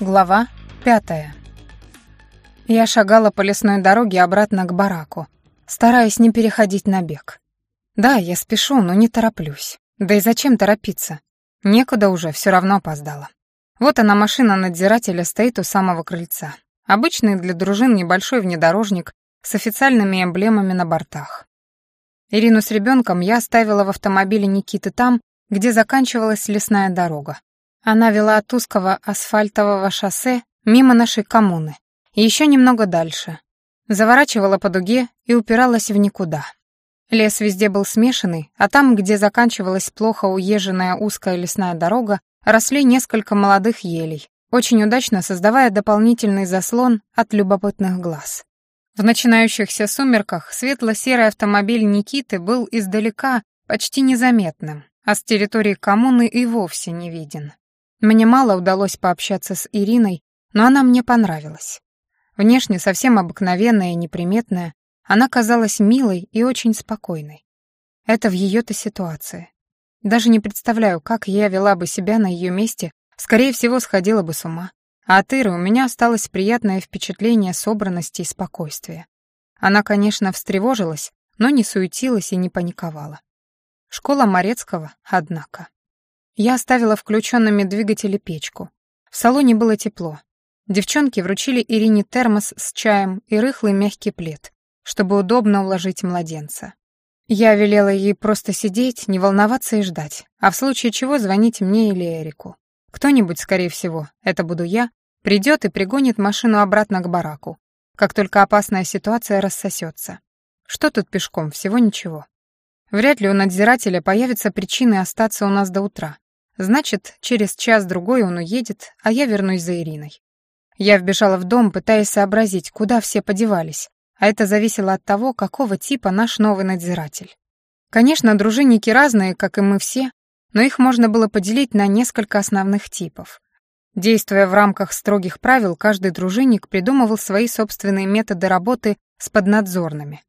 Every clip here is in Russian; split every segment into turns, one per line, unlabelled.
Глава пятая. Я шагала по лесной дороге обратно к бараку, стараясь не переходить на бег. Да, я спешу, но не тороплюсь. Да и зачем торопиться? Некуда уже, все равно опоздала. Вот она, машина надзирателя, стоит у самого крыльца. Обычный для дружин небольшой внедорожник с официальными эмблемами на бортах. Ирину с ребенком я оставила в автомобиле Никиты там, где заканчивалась лесная дорога. Она вела от узкого асфальтового шоссе мимо нашей коммуны и еще немного дальше. Заворачивала по дуге и упиралась в никуда. Лес везде был смешанный, а там, где заканчивалась плохо уезженная узкая лесная дорога, росли несколько молодых елей, очень удачно создавая дополнительный заслон от любопытных глаз. В начинающихся сумерках светло-серый автомобиль Никиты был издалека почти незаметным, а с территории коммуны и вовсе не виден. Мне мало удалось пообщаться с Ириной, но она мне понравилась. Внешне совсем обыкновенная и неприметная, она казалась милой и очень спокойной. Это в ее-то ситуации. Даже не представляю, как я вела бы себя на ее месте, скорее всего, сходила бы с ума. А от Иры у меня осталось приятное впечатление собранности и спокойствия. Она, конечно, встревожилась, но не суетилась и не паниковала. Школа Морецкого, однако. Я оставила включенными двигатели печку. В салоне было тепло. Девчонки вручили Ирине термос с чаем и рыхлый мягкий плед, чтобы удобно уложить младенца. Я велела ей просто сидеть, не волноваться и ждать, а в случае чего звонить мне или Эрику. Кто-нибудь, скорее всего, это буду я, придет и пригонит машину обратно к бараку, как только опасная ситуация рассосется. Что тут пешком, всего ничего. Вряд ли у надзирателя появятся причины остаться у нас до утра, Значит, через час-другой он уедет, а я вернусь за Ириной. Я вбежала в дом, пытаясь сообразить, куда все подевались, а это зависело от того, какого типа наш новый надзиратель. Конечно, дружинники разные, как и мы все, но их можно было поделить на несколько основных типов. Действуя в рамках строгих правил, каждый дружинник придумывал свои собственные методы работы с поднадзорными.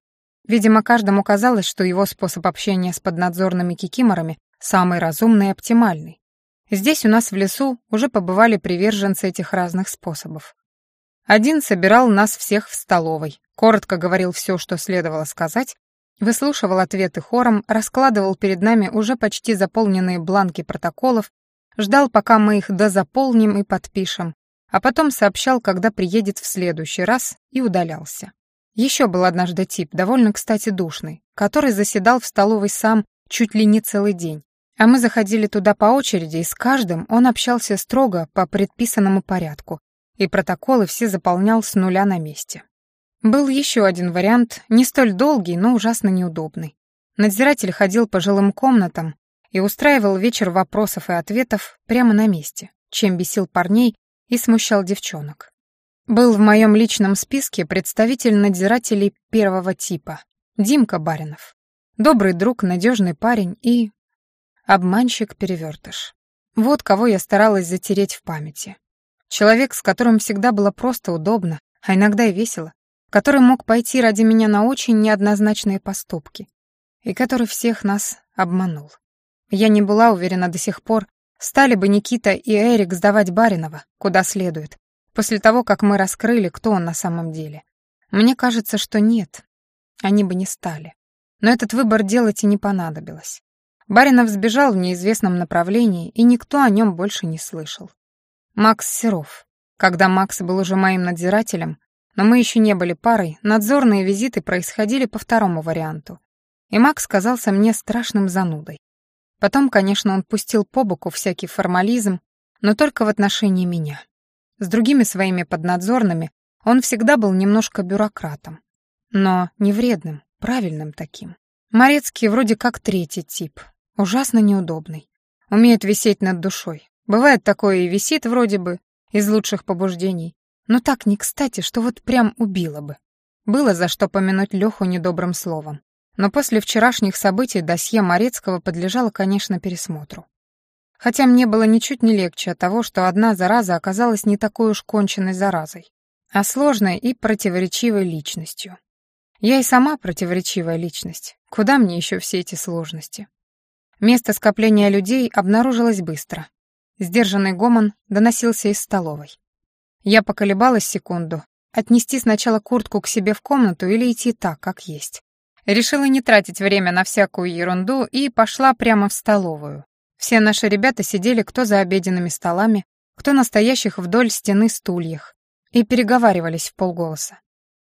Видимо, каждому казалось, что его способ общения с поднадзорными кикиморами самый разумный и оптимальный. Здесь у нас в лесу уже побывали приверженцы этих разных способов. Один собирал нас всех в столовой, коротко говорил все, что следовало сказать, выслушивал ответы хором, раскладывал перед нами уже почти заполненные бланки протоколов, ждал, пока мы их дозаполним и подпишем, а потом сообщал, когда приедет в следующий раз, и удалялся. Еще был однажды тип, довольно, кстати, душный, который заседал в столовой сам чуть ли не целый день, а мы заходили туда по очереди, и с каждым он общался строго по предписанному порядку, и протоколы все заполнял с нуля на месте. Был еще один вариант, не столь долгий, но ужасно неудобный. Надзиратель ходил по жилым комнатам и устраивал вечер вопросов и ответов прямо на месте, чем бесил парней и смущал девчонок. Был в моем личном списке представитель надзирателей первого типа, Димка Баринов. Добрый друг, надежный парень и Обманщик-перевертыш. Вот кого я старалась затереть в памяти. Человек, с которым всегда было просто удобно, а иногда и весело, который мог пойти ради меня на очень неоднозначные поступки, и который всех нас обманул. Я не была уверена до сих пор, стали бы Никита и Эрик сдавать Баринова, куда следует, после того, как мы раскрыли, кто он на самом деле. Мне кажется, что нет, они бы не стали. Но этот выбор делать и не понадобилось. Баринов сбежал в неизвестном направлении, и никто о нем больше не слышал. Макс Серов. Когда Макс был уже моим надзирателем, но мы еще не были парой, надзорные визиты происходили по второму варианту. И Макс казался мне страшным занудой. Потом, конечно, он пустил по боку всякий формализм, но только в отношении меня. С другими своими поднадзорными он всегда был немножко бюрократом. Но не вредным, правильным таким. Морецкий вроде как третий тип, Ужасно неудобный. Умеет висеть над душой. Бывает такое и висит вроде бы, из лучших побуждений. Но так не кстати, что вот прям убило бы. Было за что помянуть Леху недобрым словом. Но после вчерашних событий досье Морецкого подлежало, конечно, пересмотру. Хотя мне было ничуть не легче от того, что одна зараза оказалась не такой уж конченной заразой, а сложной и противоречивой личностью. Я и сама противоречивая личность. Куда мне еще все эти сложности? Место скопления людей обнаружилось быстро. Сдержанный гомон доносился из столовой. Я поколебалась секунду, отнести сначала куртку к себе в комнату или идти так, как есть. Решила не тратить время на всякую ерунду и пошла прямо в столовую. Все наши ребята сидели кто за обеденными столами, кто на стоящих вдоль стены стульях, и переговаривались в полголоса.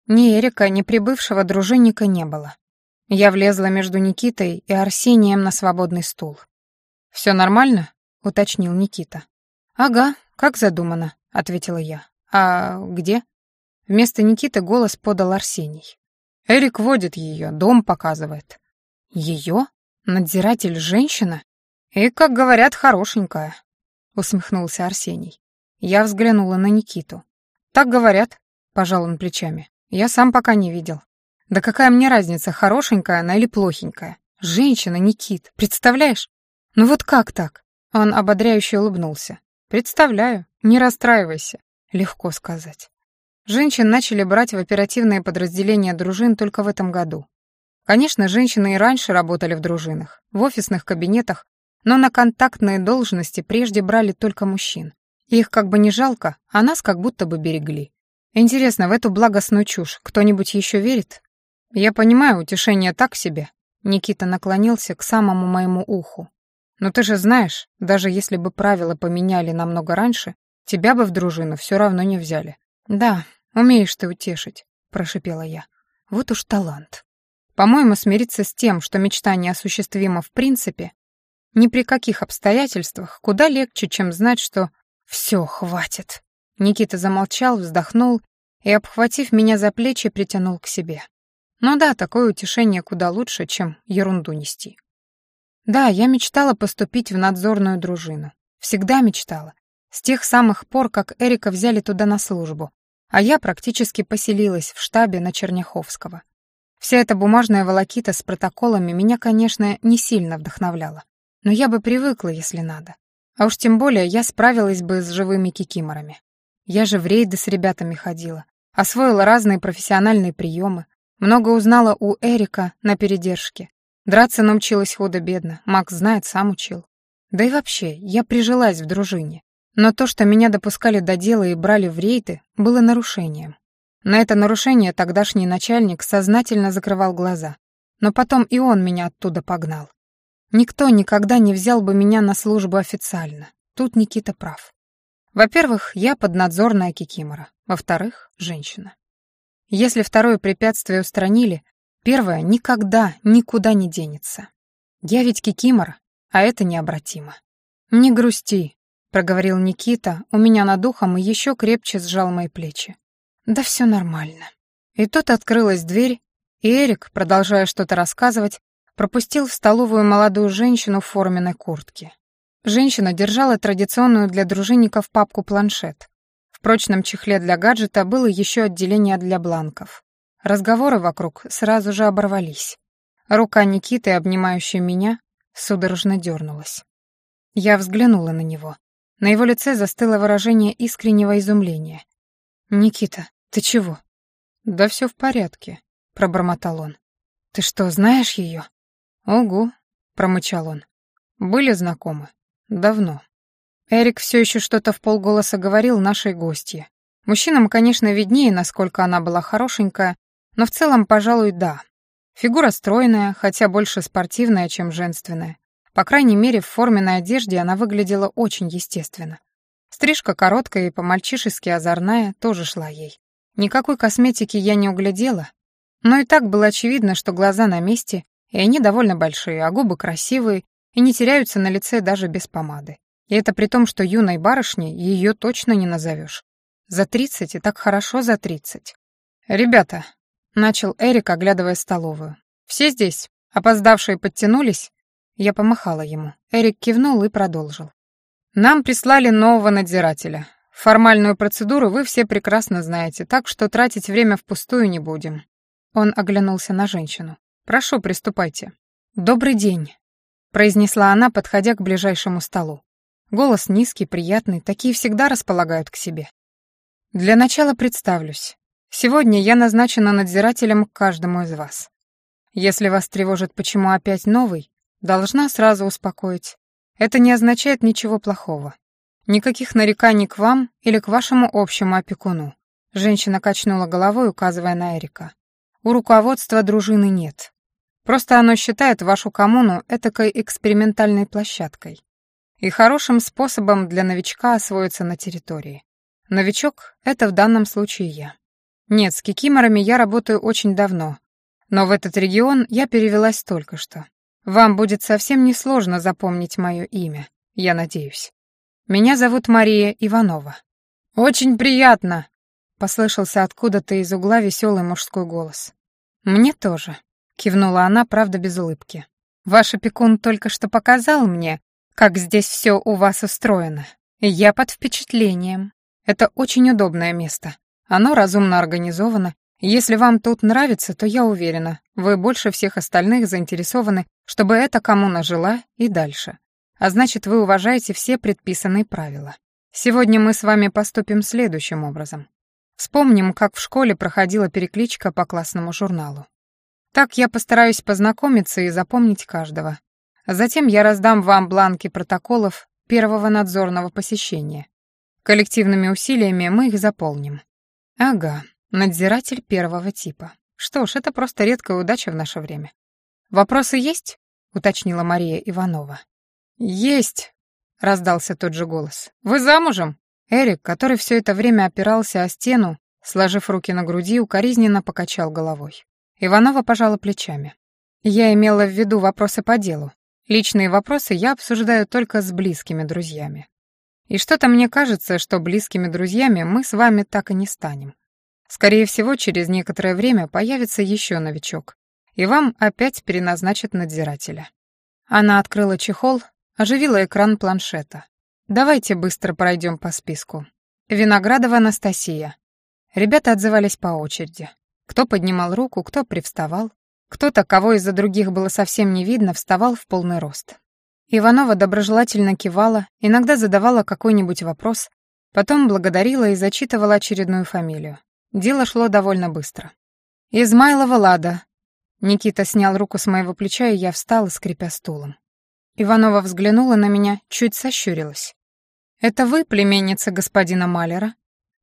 Ни Эрика, ни прибывшего дружинника не было. Я влезла между Никитой и Арсением на свободный стул. «Все нормально?» — уточнил Никита. «Ага, как задумано», — ответила я. «А где?» Вместо Никиты голос подал Арсений. «Эрик водит ее, дом показывает». «Ее? Надзиратель женщина? И, как говорят, хорошенькая», — усмехнулся Арсений. Я взглянула на Никиту. «Так говорят», — пожал он плечами. «Я сам пока не видел». «Да какая мне разница, хорошенькая она или плохенькая? Женщина, Никит, представляешь? Ну вот как так?» Он ободряюще улыбнулся. «Представляю, не расстраивайся», — легко сказать. Женщин начали брать в оперативные подразделения дружин только в этом году. Конечно, женщины и раньше работали в дружинах, в офисных кабинетах, но на контактные должности прежде брали только мужчин. Их как бы не жалко, а нас как будто бы берегли. Интересно, в эту благостную чушь кто-нибудь еще верит? Я понимаю, утешение так себе. Никита наклонился к самому моему уху. Но ты же знаешь, даже если бы правила поменяли намного раньше, тебя бы в дружину все равно не взяли. Да, «Умеешь ты утешить», — прошипела я. «Вот уж талант. По-моему, смириться с тем, что мечта неосуществима в принципе, ни при каких обстоятельствах куда легче, чем знать, что «все, хватит». Никита замолчал, вздохнул и, обхватив меня за плечи, притянул к себе. Ну да, такое утешение куда лучше, чем ерунду нести. Да, я мечтала поступить в надзорную дружину. Всегда мечтала. С тех самых пор, как Эрика взяли туда на службу а я практически поселилась в штабе на Черняховского. Вся эта бумажная волокита с протоколами меня, конечно, не сильно вдохновляла, но я бы привыкла, если надо. А уж тем более я справилась бы с живыми кикиморами. Я же в рейды с ребятами ходила, освоила разные профессиональные приемы, много узнала у Эрика на передержке. Драться научилась худо-бедно, Макс знает, сам учил. Да и вообще, я прижилась в дружине. Но то, что меня допускали до дела и брали в рейды, было нарушением. На это нарушение тогдашний начальник сознательно закрывал глаза. Но потом и он меня оттуда погнал. Никто никогда не взял бы меня на службу официально. Тут Никита прав. Во-первых, я поднадзорная кикимора. Во-вторых, женщина. Если второе препятствие устранили, первое никогда никуда не денется. Я ведь кикимора, а это необратимо. Не грусти, — проговорил Никита, у меня над ухом и еще крепче сжал мои плечи. «Да все нормально». И тут открылась дверь, и Эрик, продолжая что-то рассказывать, пропустил в столовую молодую женщину в форменной куртке. Женщина держала традиционную для дружинников папку-планшет. В прочном чехле для гаджета было еще отделение для бланков. Разговоры вокруг сразу же оборвались. Рука Никиты, обнимающая меня, судорожно дернулась. Я взглянула на него. На его лице застыло выражение искреннего изумления. «Никита, ты чего?» «Да все в порядке», — пробормотал он. «Ты что, знаешь ее?» «Ого», — промычал он. «Были знакомы? Давно». Эрик все еще что-то в полголоса говорил нашей гостье. Мужчинам, конечно, виднее, насколько она была хорошенькая, но в целом, пожалуй, да. Фигура стройная, хотя больше спортивная, чем женственная. По крайней мере, в форменной одежде она выглядела очень естественно. Стрижка короткая и по-мальчишески озорная тоже шла ей. Никакой косметики я не углядела, но и так было очевидно, что глаза на месте, и они довольно большие, а губы красивые и не теряются на лице даже без помады. И это при том, что юной барышней ее точно не назовешь. За тридцать и так хорошо за тридцать. «Ребята», — начал Эрик, оглядывая столовую, — «все здесь? Опоздавшие подтянулись?» Я помахала ему. Эрик кивнул и продолжил. «Нам прислали нового надзирателя. Формальную процедуру вы все прекрасно знаете, так что тратить время впустую не будем». Он оглянулся на женщину. «Прошу, приступайте». «Добрый день», — произнесла она, подходя к ближайшему столу. Голос низкий, приятный, такие всегда располагают к себе. «Для начала представлюсь. Сегодня я назначена надзирателем к каждому из вас. Если вас тревожит, почему опять новый, Должна сразу успокоить. Это не означает ничего плохого. Никаких нареканий к вам или к вашему общему опекуну. Женщина качнула головой, указывая на Эрика. У руководства дружины нет. Просто оно считает вашу коммуну этакой экспериментальной площадкой и хорошим способом для новичка освоиться на территории. Новичок — это в данном случае я. Нет, с кикиморами я работаю очень давно, но в этот регион я перевелась только что. Вам будет совсем несложно запомнить мое имя, я надеюсь. Меня зовут Мария Иванова. Очень приятно, послышался откуда-то из угла веселый мужской голос. Мне тоже, кивнула она, правда, без улыбки. Ваш опекун только что показал мне, как здесь все у вас устроено. Я под впечатлением. Это очень удобное место. Оно разумно организовано. Если вам тут нравится, то я уверена, вы больше всех остальных заинтересованы, чтобы эта коммуна жила и дальше а значит, вы уважаете все предписанные правила. Сегодня мы с вами поступим следующим образом. Вспомним, как в школе проходила перекличка по классному журналу. Так я постараюсь познакомиться и запомнить каждого. Затем я раздам вам бланки протоколов первого надзорного посещения. Коллективными усилиями мы их заполним. Ага, надзиратель первого типа. Что ж, это просто редкая удача в наше время. Вопросы есть? уточнила Мария Иванова. «Есть!» — раздался тот же голос. «Вы замужем?» Эрик, который все это время опирался о стену, сложив руки на груди, укоризненно покачал головой. Иванова пожала плечами. «Я имела в виду вопросы по делу. Личные вопросы я обсуждаю только с близкими друзьями. И что-то мне кажется, что близкими друзьями мы с вами так и не станем. Скорее всего, через некоторое время появится еще новичок, и вам опять переназначат надзирателя». Она открыла чехол, Оживила экран планшета. «Давайте быстро пройдем по списку. Виноградова Анастасия». Ребята отзывались по очереди. Кто поднимал руку, кто привставал. Кто-то, кого из-за других было совсем не видно, вставал в полный рост. Иванова доброжелательно кивала, иногда задавала какой-нибудь вопрос, потом благодарила и зачитывала очередную фамилию. Дело шло довольно быстро. «Измайлова Лада». Никита снял руку с моего плеча, и я встала, скрипя стулом. Иванова взглянула на меня, чуть сощурилась. «Это вы, племенница господина Малера?»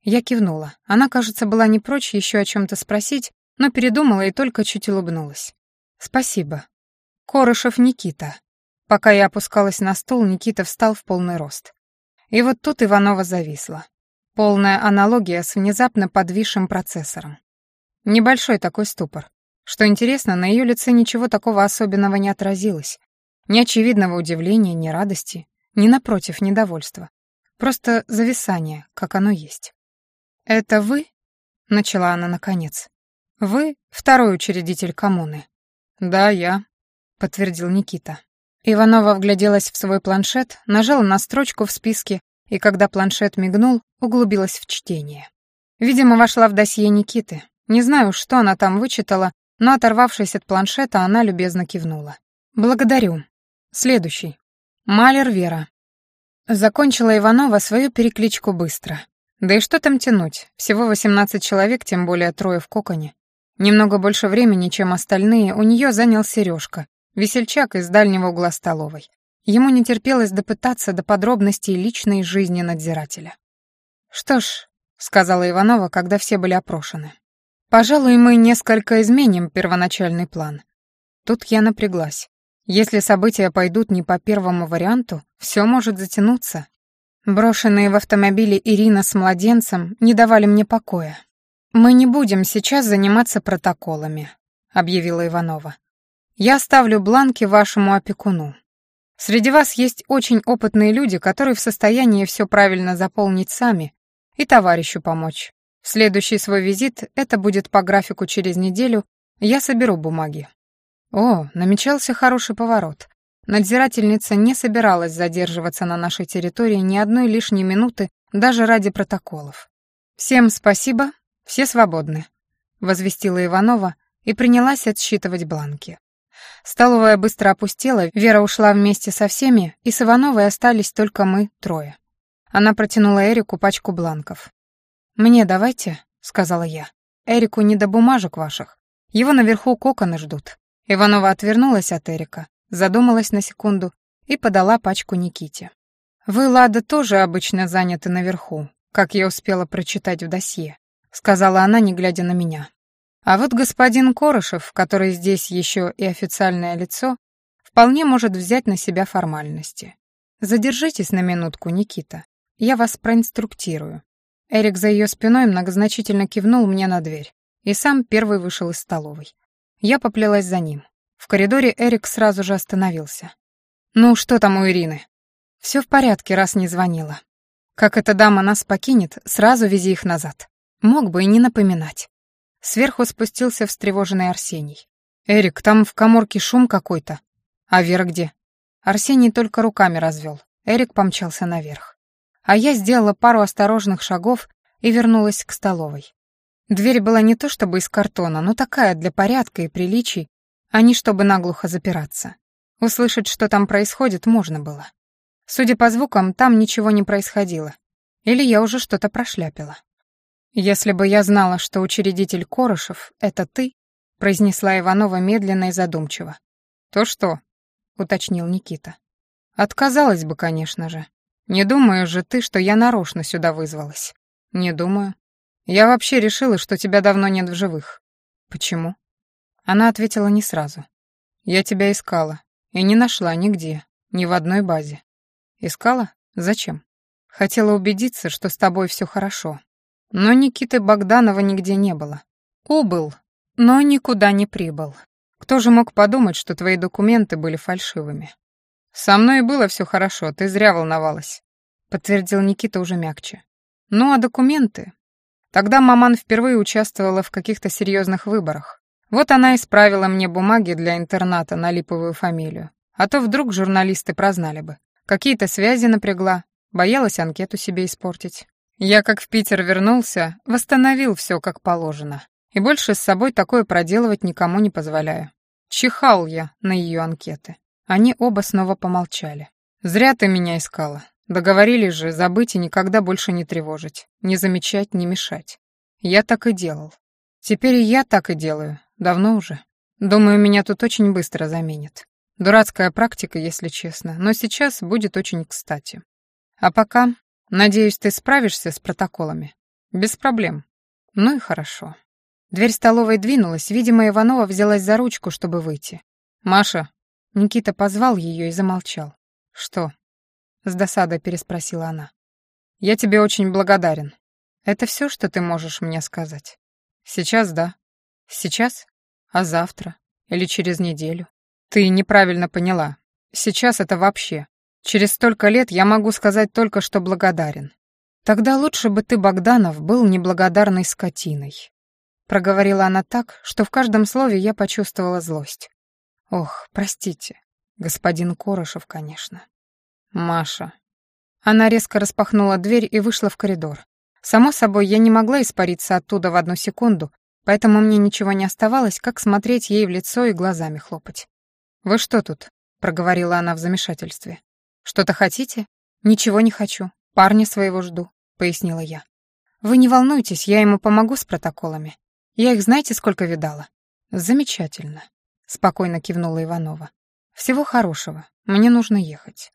Я кивнула. Она, кажется, была не прочь еще о чем-то спросить, но передумала и только чуть улыбнулась. «Спасибо. Корышев Никита». Пока я опускалась на стул, Никита встал в полный рост. И вот тут Иванова зависла. Полная аналогия с внезапно подвисшим процессором. Небольшой такой ступор. Что интересно, на ее лице ничего такого особенного не отразилось, ни очевидного удивления, ни радости, ни, напротив, недовольства. Просто зависание, как оно есть. «Это вы?» — начала она наконец. «Вы второй учредитель коммуны?» «Да, я», — подтвердил Никита. Иванова вгляделась в свой планшет, нажала на строчку в списке, и когда планшет мигнул, углубилась в чтение. Видимо, вошла в досье Никиты. Не знаю, что она там вычитала, но, оторвавшись от планшета, она любезно кивнула. «Благодарю. Следующий. Малер Вера. Закончила Иванова свою перекличку быстро. Да и что там тянуть? Всего 18 человек, тем более трое в коконе. Немного больше времени, чем остальные, у нее занял Сережка, весельчак из дальнего угла столовой. Ему не терпелось допытаться до подробностей личной жизни надзирателя. «Что ж», — сказала Иванова, когда все были опрошены, «пожалуй, мы несколько изменим первоначальный план». Тут я напряглась. Если события пойдут не по первому варианту, все может затянуться. Брошенные в автомобиле Ирина с младенцем не давали мне покоя. «Мы не будем сейчас заниматься протоколами», — объявила Иванова. «Я оставлю бланки вашему опекуну. Среди вас есть очень опытные люди, которые в состоянии все правильно заполнить сами и товарищу помочь. Следующий свой визит, это будет по графику через неделю, я соберу бумаги. О, намечался хороший поворот. Надзирательница не собиралась задерживаться на нашей территории ни одной лишней минуты, даже ради протоколов. «Всем спасибо, все свободны», — возвестила Иванова и принялась отсчитывать бланки. Столовая быстро опустела, Вера ушла вместе со всеми, и с Ивановой остались только мы трое. Она протянула Эрику пачку бланков. «Мне давайте», — сказала я. «Эрику не до бумажек ваших. Его наверху коконы ждут. Иванова отвернулась от Эрика, задумалась на секунду и подала пачку Никите. «Вы, Лада, тоже обычно заняты наверху, как я успела прочитать в досье», — сказала она, не глядя на меня. «А вот господин Корышев, который здесь еще и официальное лицо, вполне может взять на себя формальности. Задержитесь на минутку, Никита. Я вас проинструктирую». Эрик за ее спиной многозначительно кивнул мне на дверь и сам первый вышел из столовой. Я поплелась за ним. В коридоре Эрик сразу же остановился. «Ну, что там у Ирины?» «Все в порядке, раз не звонила. Как эта дама нас покинет, сразу вези их назад. Мог бы и не напоминать». Сверху спустился встревоженный Арсений. «Эрик, там в коморке шум какой-то. А Вера где?» Арсений только руками развел. Эрик помчался наверх. А я сделала пару осторожных шагов и вернулась к столовой. Дверь была не то чтобы из картона, но такая для порядка и приличий, а не чтобы наглухо запираться. Услышать, что там происходит, можно было. Судя по звукам, там ничего не происходило. Или я уже что-то прошляпила. «Если бы я знала, что учредитель Корышев — это ты», — произнесла Иванова медленно и задумчиво. «То что?» — уточнил Никита. «Отказалась бы, конечно же. Не думаешь же ты, что я нарочно сюда вызвалась?» «Не думаю. Я вообще решила, что тебя давно нет в живых. Почему? Она ответила не сразу. Я тебя искала и не нашла нигде, ни в одной базе. Искала? Зачем? Хотела убедиться, что с тобой все хорошо. Но Никиты Богданова нигде не было. Убыл, но никуда не прибыл. Кто же мог подумать, что твои документы были фальшивыми? Со мной было все хорошо, ты зря волновалась, подтвердил Никита уже мягче. Ну а документы? Тогда маман впервые участвовала в каких-то серьезных выборах. Вот она исправила мне бумаги для интерната на липовую фамилию. А то вдруг журналисты прознали бы. Какие-то связи напрягла, боялась анкету себе испортить. Я, как в Питер вернулся, восстановил все как положено. И больше с собой такое проделывать никому не позволяю. Чихал я на ее анкеты. Они оба снова помолчали. «Зря ты меня искала. Договорились же забыть и никогда больше не тревожить, не замечать, не мешать. Я так и делал. Теперь и я так и делаю, давно уже. Думаю, меня тут очень быстро заменят. Дурацкая практика, если честно, но сейчас будет очень кстати. А пока, надеюсь, ты справишься с протоколами. Без проблем. Ну и хорошо. Дверь столовой двинулась, видимо, Иванова взялась за ручку, чтобы выйти. «Маша!» Никита позвал ее и замолчал. «Что?» С досадой переспросила она. «Я тебе очень благодарен. Это все, что ты можешь мне сказать?» «Сейчас да. Сейчас? А завтра? Или через неделю?» «Ты неправильно поняла. Сейчас это вообще. Через столько лет я могу сказать только, что благодарен. Тогда лучше бы ты, Богданов, был неблагодарной скотиной». Проговорила она так, что в каждом слове я почувствовала злость. «Ох, простите, господин Корошев, конечно». «Маша». Она резко распахнула дверь и вышла в коридор. Само собой, я не могла испариться оттуда в одну секунду, поэтому мне ничего не оставалось, как смотреть ей в лицо и глазами хлопать. «Вы что тут?» — проговорила она в замешательстве. «Что-то хотите?» «Ничего не хочу. Парня своего жду», — пояснила я. «Вы не волнуйтесь, я ему помогу с протоколами. Я их знаете, сколько видала?» «Замечательно», — спокойно кивнула Иванова. «Всего хорошего. Мне нужно ехать».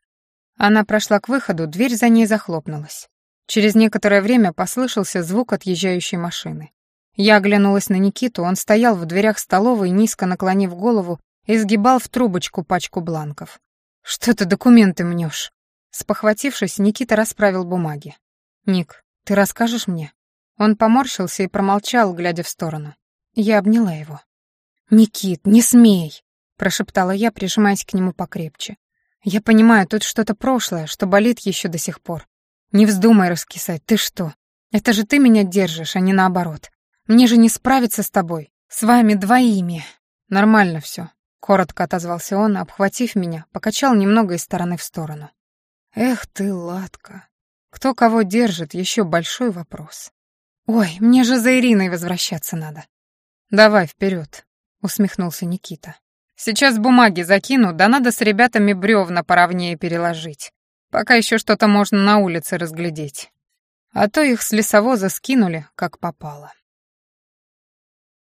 Она прошла к выходу, дверь за ней захлопнулась. Через некоторое время послышался звук отъезжающей машины. Я оглянулась на Никиту, он стоял в дверях столовой, низко наклонив голову и сгибал в трубочку пачку бланков. «Что ты документы мнешь?» Спохватившись, Никита расправил бумаги. «Ник, ты расскажешь мне?» Он поморщился и промолчал, глядя в сторону. Я обняла его. «Никит, не смей!» — прошептала я, прижимаясь к нему покрепче. Я понимаю, тут что-то прошлое, что болит еще до сих пор. Не вздумай раскисать, ты что? Это же ты меня держишь, а не наоборот. Мне же не справиться с тобой, с вами двоими. Нормально все. Коротко отозвался он, обхватив меня, покачал немного из стороны в сторону. Эх ты, Ладка. Кто кого держит, еще большой вопрос. Ой, мне же за Ириной возвращаться надо. Давай, вперед, усмехнулся Никита. Сейчас бумаги закину, да надо с ребятами бревна поровнее переложить. Пока еще что-то можно на улице разглядеть. А то их с лесовоза скинули, как попало.